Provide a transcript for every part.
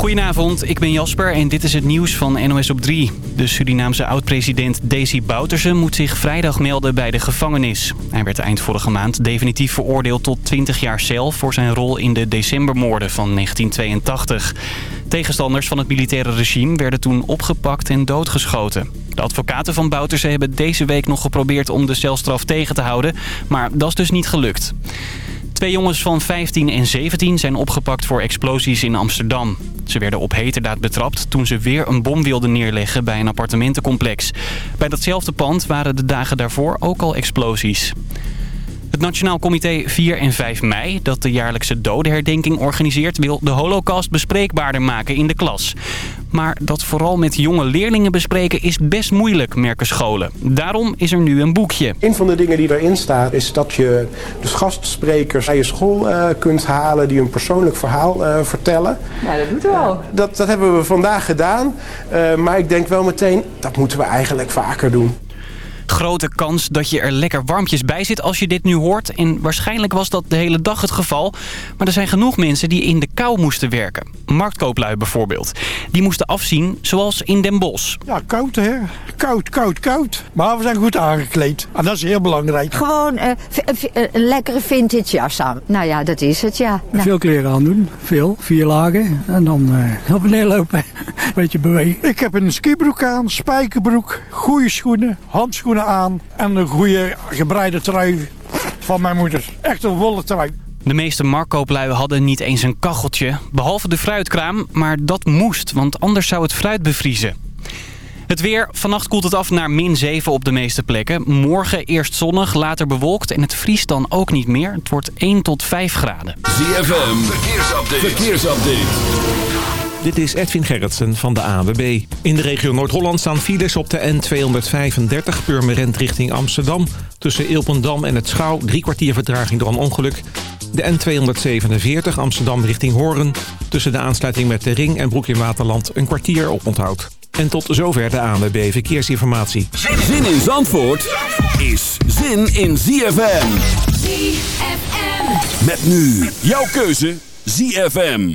Goedenavond, ik ben Jasper en dit is het nieuws van NOS op 3. De Surinaamse oud-president Desi Bouterse moet zich vrijdag melden bij de gevangenis. Hij werd eind vorige maand definitief veroordeeld tot 20 jaar cel... voor zijn rol in de decembermoorden van 1982. Tegenstanders van het militaire regime werden toen opgepakt en doodgeschoten. De advocaten van Bouterse hebben deze week nog geprobeerd om de celstraf tegen te houden... maar dat is dus niet gelukt. Twee jongens van 15 en 17 zijn opgepakt voor explosies in Amsterdam. Ze werden op heterdaad betrapt toen ze weer een bom wilden neerleggen bij een appartementencomplex. Bij datzelfde pand waren de dagen daarvoor ook al explosies. Het Nationaal Comité 4 en 5 mei, dat de jaarlijkse dodenherdenking organiseert... wil de holocaust bespreekbaarder maken in de klas. Maar dat vooral met jonge leerlingen bespreken is best moeilijk, merken scholen. Daarom is er nu een boekje. Een van de dingen die erin staat is dat je dus gastsprekers bij je school uh, kunt halen... die een persoonlijk verhaal uh, vertellen. Ja, dat moeten we al. Dat, dat hebben we vandaag gedaan. Uh, maar ik denk wel meteen, dat moeten we eigenlijk vaker doen grote kans dat je er lekker warmpjes bij zit als je dit nu hoort. En waarschijnlijk was dat de hele dag het geval. Maar er zijn genoeg mensen die in de kou moesten werken. Marktkooplui bijvoorbeeld. Die moesten afzien zoals in Den Bosch. Ja, koud hè. Koud, koud, koud. Maar we zijn goed aangekleed. En dat is heel belangrijk. Gewoon uh, een lekkere vintage jas aan. Nou ja, dat is het ja. Nou. Veel kleren aan doen. Veel. Vier lagen. En dan uh, op en lopen. Beetje bewegen. Ik heb een skibroek aan, spijkerbroek, goede schoenen, handschoenen aan en een goede gebreide trui van mijn moeder. Echt een wollen trui. De meeste marktkooplui hadden niet eens een kacheltje, behalve de fruitkraam. Maar dat moest, want anders zou het fruit bevriezen. Het weer. Vannacht koelt het af naar min 7 op de meeste plekken. Morgen eerst zonnig, later bewolkt en het vriest dan ook niet meer. Het wordt 1 tot 5 graden. ZFM. Verkeersupdate. Verkeersupdate. Dit is Edwin Gerritsen van de AWB. In de regio Noord-Holland staan files op de N235 Purmerend richting Amsterdam. Tussen Ilpendam en het Schouw drie kwartier vertraging door een ongeluk. De N247 Amsterdam richting Hoorn. Tussen de aansluiting met de Ring en Broek in Waterland een kwartier op onthoud. En tot zover de ANWB Verkeersinformatie. Zin in Zandvoort is zin in ZFM. ZFM. Met nu jouw keuze ZFM.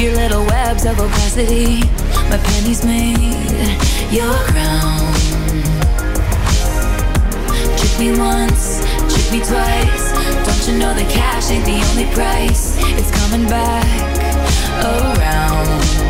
your little webs of opacity. My pennies made your crown. Trick me once, trick me twice. Don't you know that cash ain't the only price? It's coming back around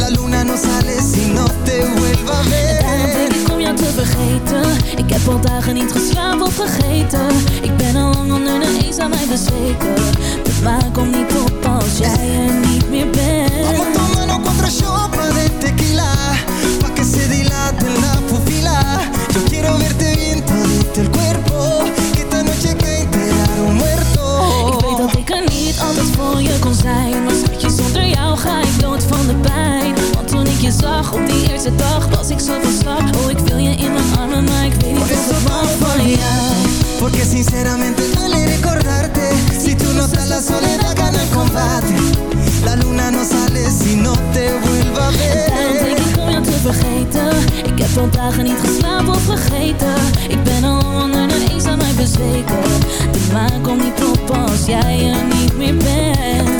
La luna no sale si no te vuelva a denk ver ik om jou te vergeten. Ik heb al dagen niet geslapen of vergeten. Ik ben al lang onder de eens aan mij bezweken. De maan komt niet op als jij er niet meer bent. Vamos tomando contra chopa de tequila Pa' que se dilate la pupila. Yo quiero verte op die eerste dag Was ik zo van slag. Oh, ik wil je in mijn armen Maar ik weet niet of ik pa' van jou. Porque sinceramente duele recordarte. Si tú no estás la soledad gana el combate La luna no sale si no te vuelva a Daarom denk ver ik om jou te vergeten. Ik heb al dagen niet geslapen of vergeten. Ik ben al onder de eens aan mij bezweken. De maan komt niet op als jij er niet meer bent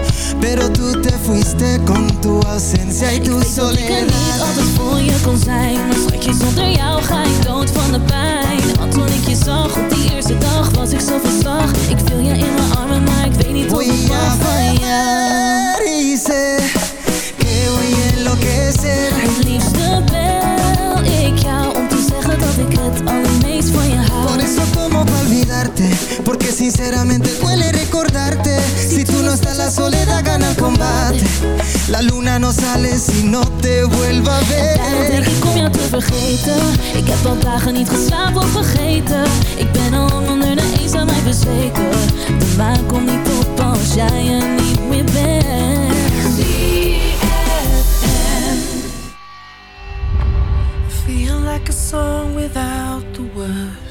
Pero tú te fuiste con tu ausencia y tu Ik weet dat ik er niet soledad. altijd voor je kon zijn Maar schatje, zonder jou ga ik dood van de pijn. Want toen ik je zag op die eerste dag was ik zo van slag Ik viel je in mijn armen, maar ik weet niet of ik mag van jou sé que voy a enloquecer. Het liefste bel ik jou om te zeggen dat ik het allermeest van je Por hou eso tomo pa' olvidarte Porque sinceramente duele recordarte. Si tú no estás la soledad gana el combate. La luna no sale si no te vuelva a Daarom denk ver ik om jou te vergeten. Ik heb al dagen niet geslapen of vergeten. Ik ben al lang onder de eens aan mij bezweken. De maan komt niet op als jij er niet meer bent. Feel like a song without the words,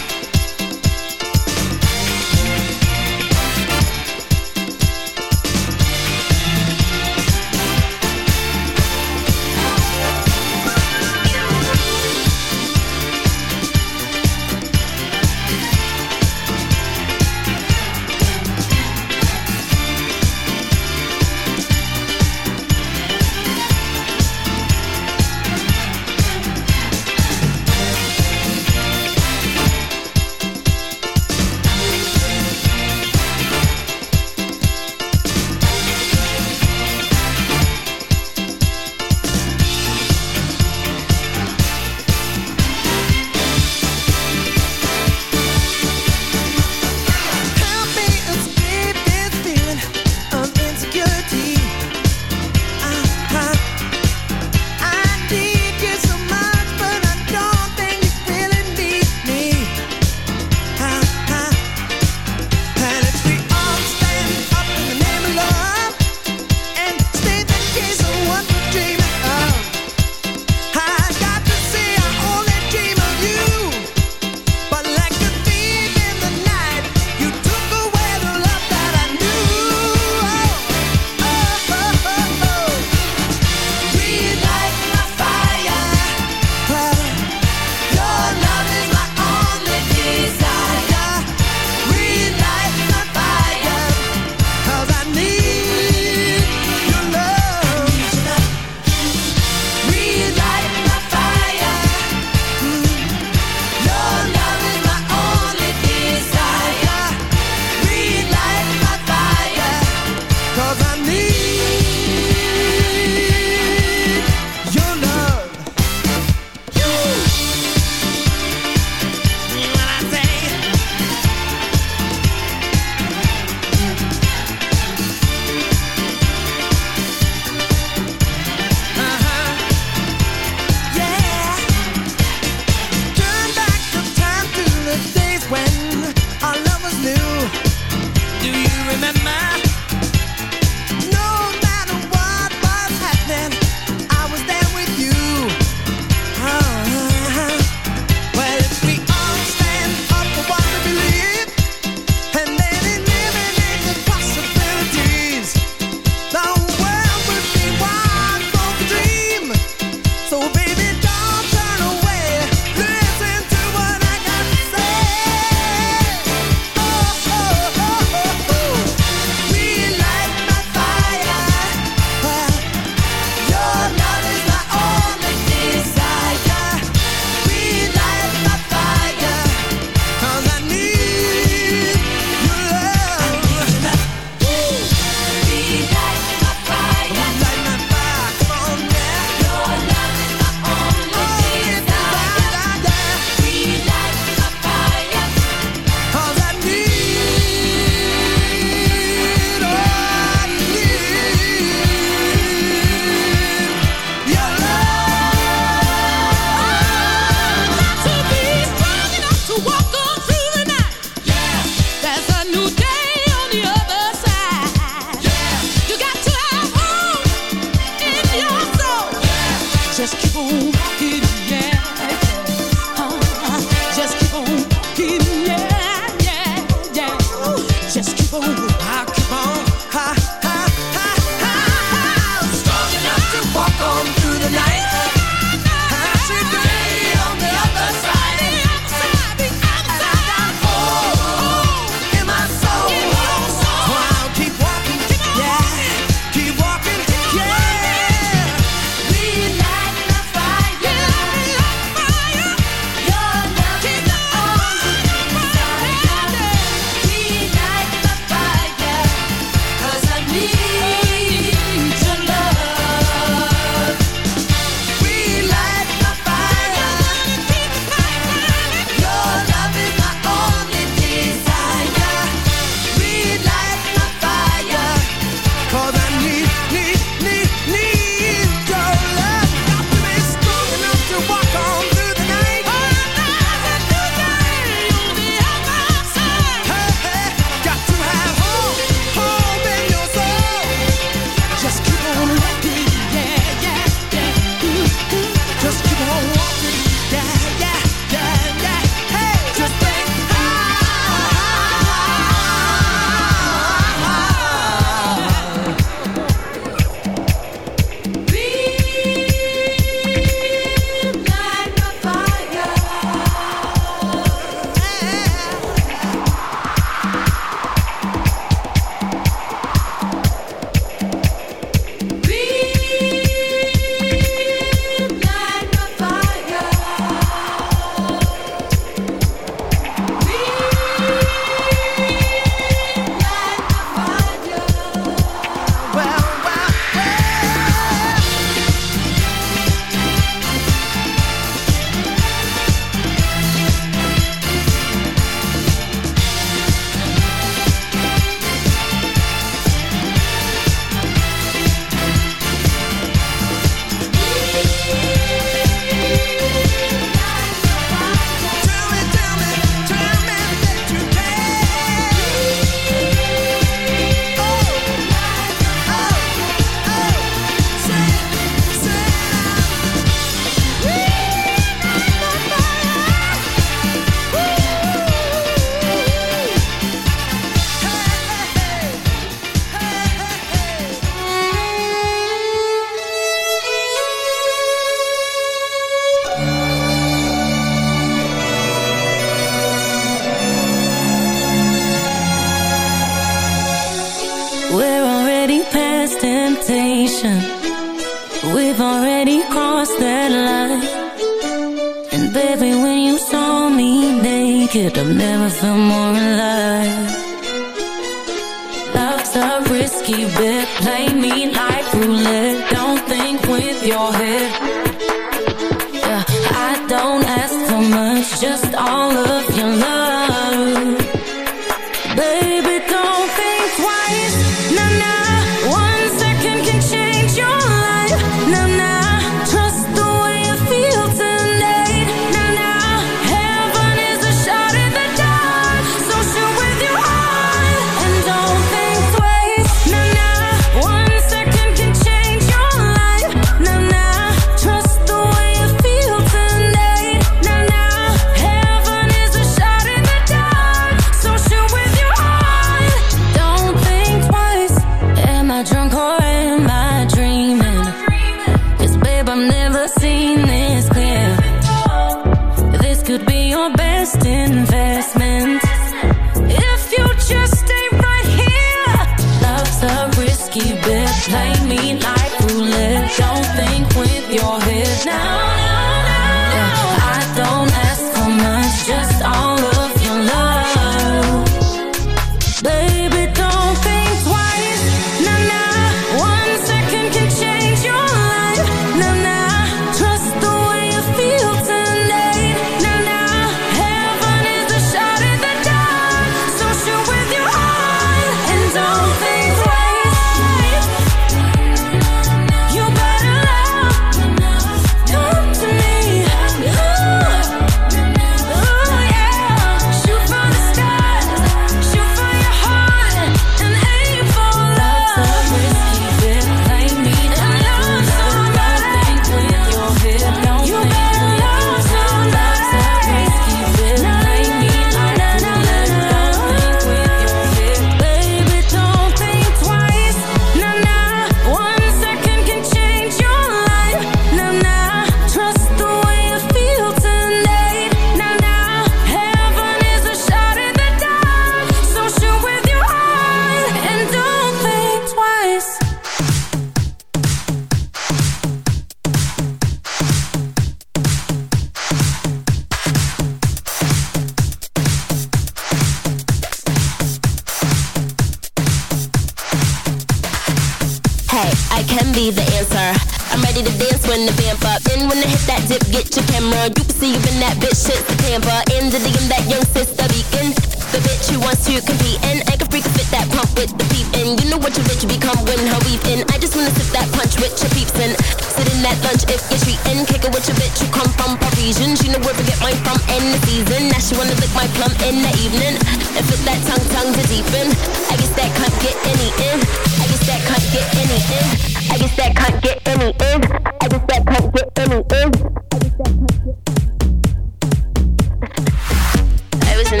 Listen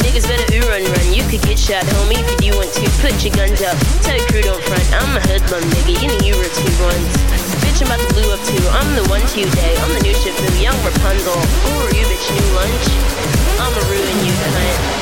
Niggas better ooh run run. You could get shot, homie, if you want to. Put your guns up. Tell your crew don't front. I'm a hoodlum, nigga. You know you were two ones. Bitch, I'm about to blue up too. I'm the one to day. I'm the new ship, young Rapunzel. Who are you, bitch? New lunch. I'ma ruin you, cunt.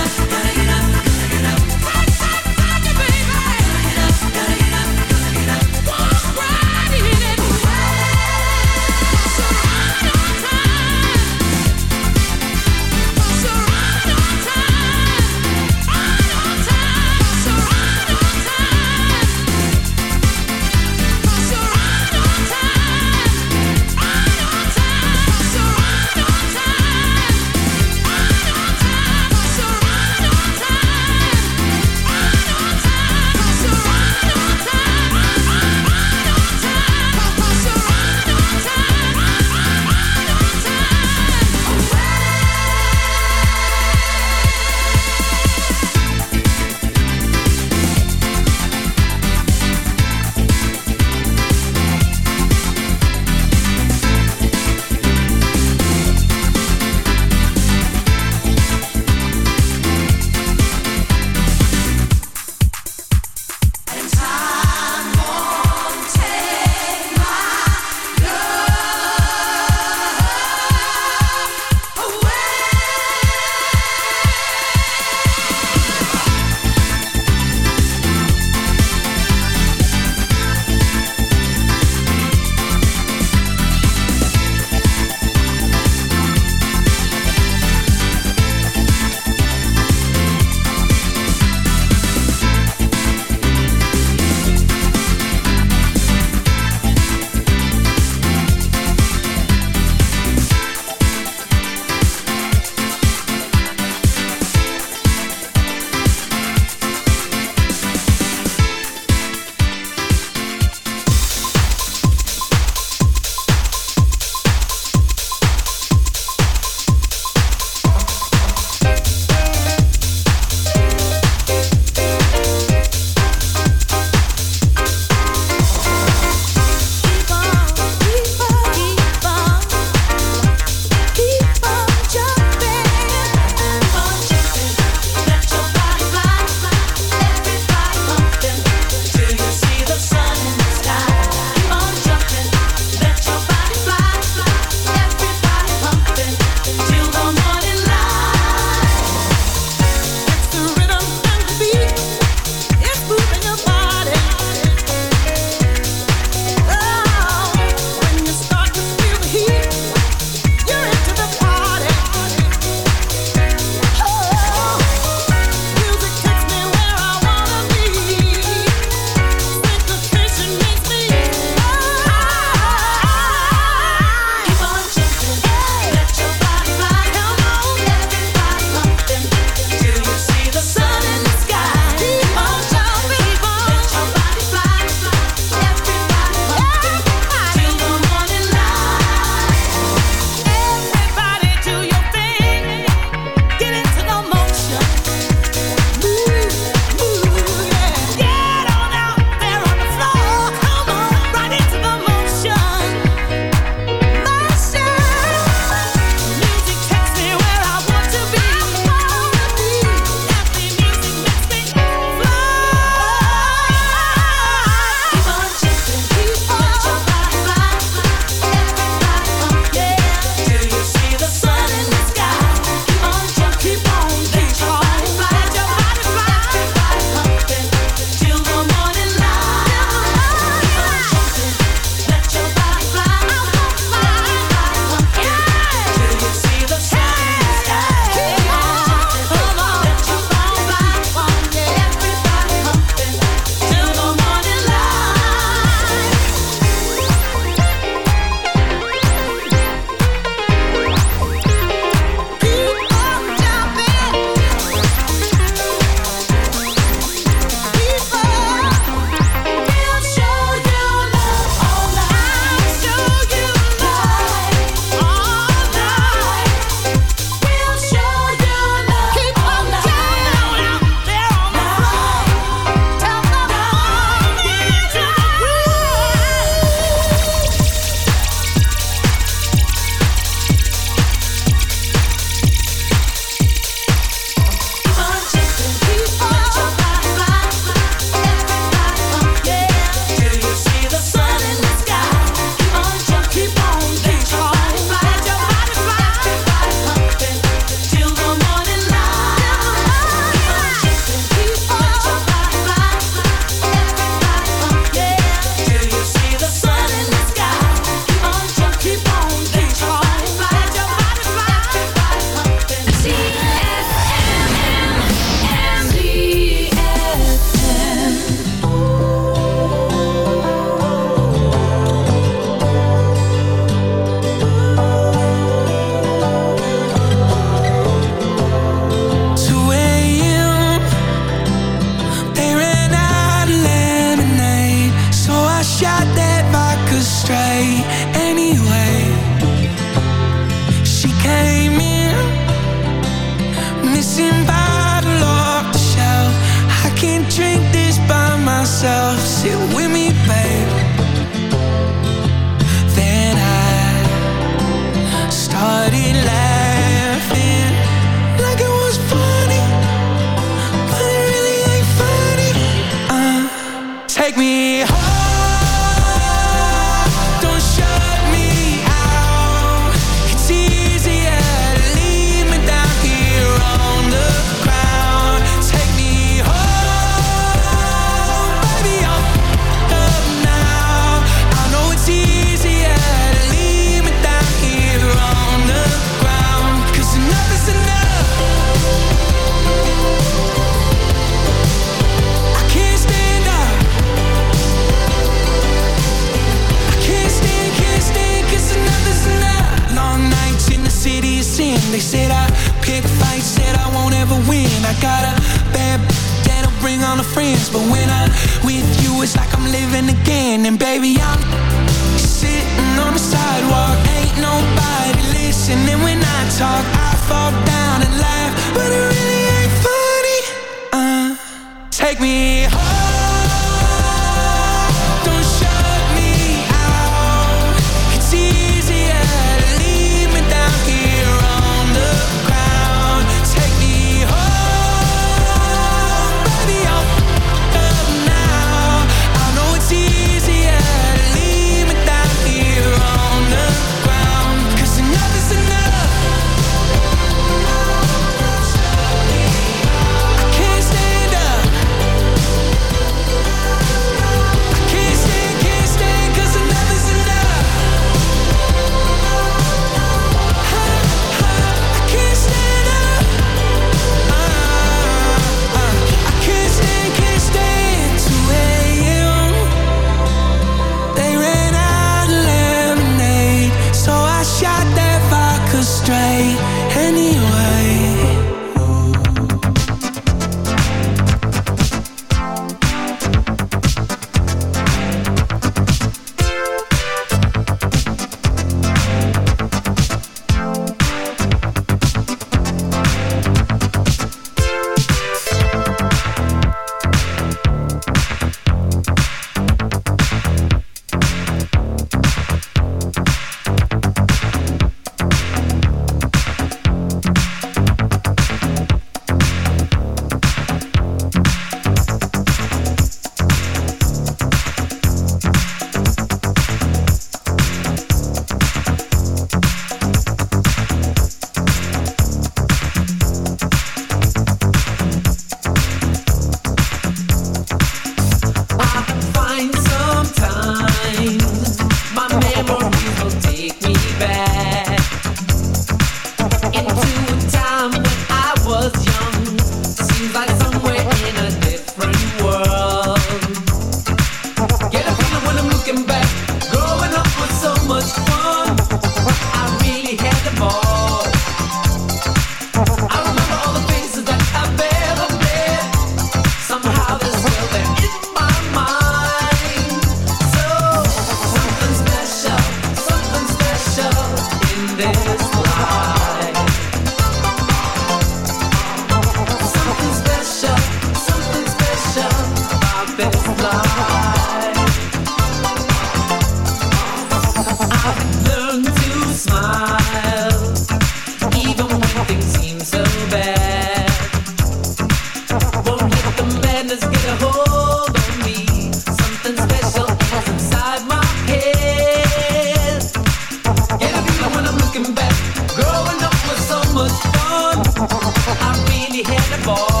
hit the ball.